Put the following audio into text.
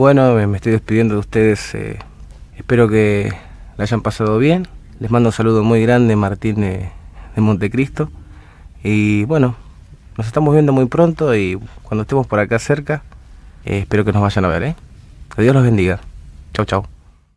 Bueno, eh, me estoy despidiendo de ustedes. Eh, espero que la hayan pasado bien. Les mando un saludo muy grande, Martín eh, de, Montecristo. Y bueno, nos estamos viendo muy pronto y cuando estemos por acá cerca, eh, espero que nos vayan a ver. ¿eh? Que Dios los bendiga. Chau, chau.